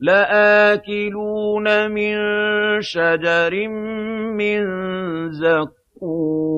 لَآكِلُونَ مِن شَجَرٍ مِّن زَقُّومٍ.